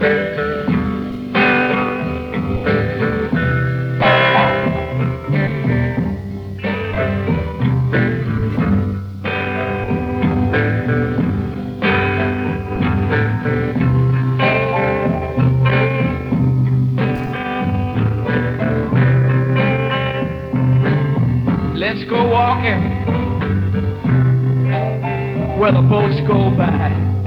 Let's go walking where the boats go by.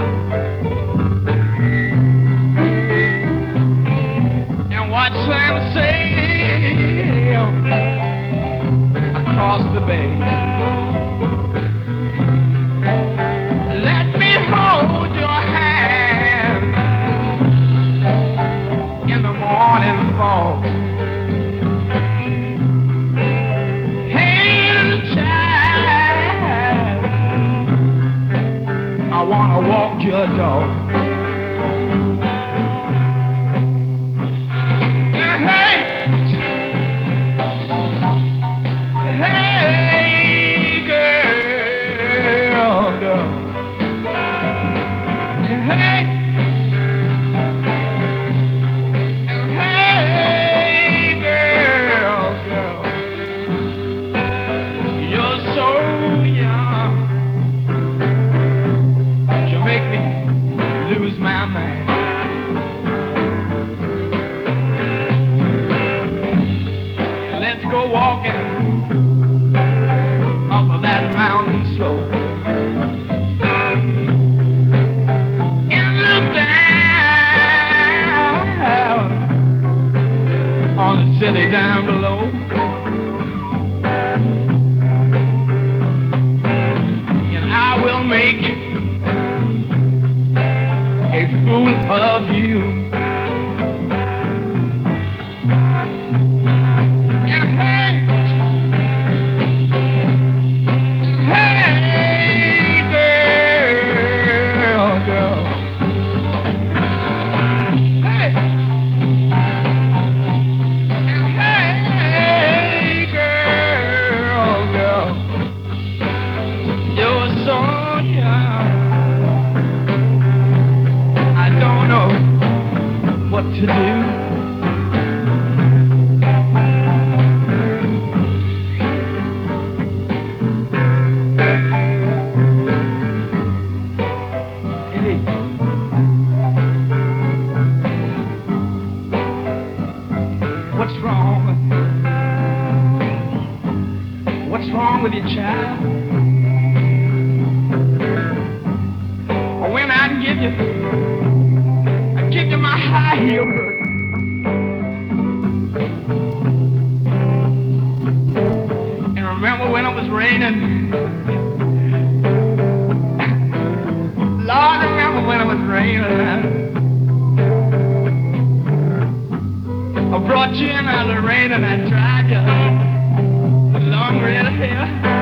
Watch sail across the bay. Let me hold your hand in the morning child, I wanna walk your dog. City down below. And I will make a fool of you. With you, child? I give you, I give you my high heel hood. And remember when it was raining? Lord, remember when it was raining? I brought you in out of the rain and I dried you. Long red hair.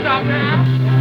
stop now.